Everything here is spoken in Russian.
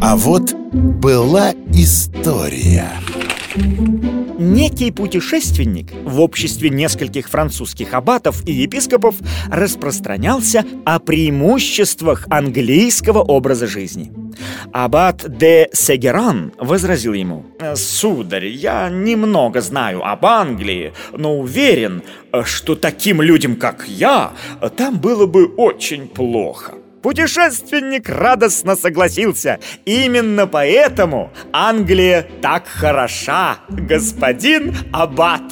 А вот была история Некий путешественник в обществе нескольких французских аббатов и епископов распространялся о преимуществах английского образа жизни. Аббат де Сегеран возразил ему «Сударь, я немного знаю об Англии, но уверен, что таким людям, как я, там было бы очень плохо». Путешественник радостно согласился. Именно поэтому Англия так хороша, господин Аббат.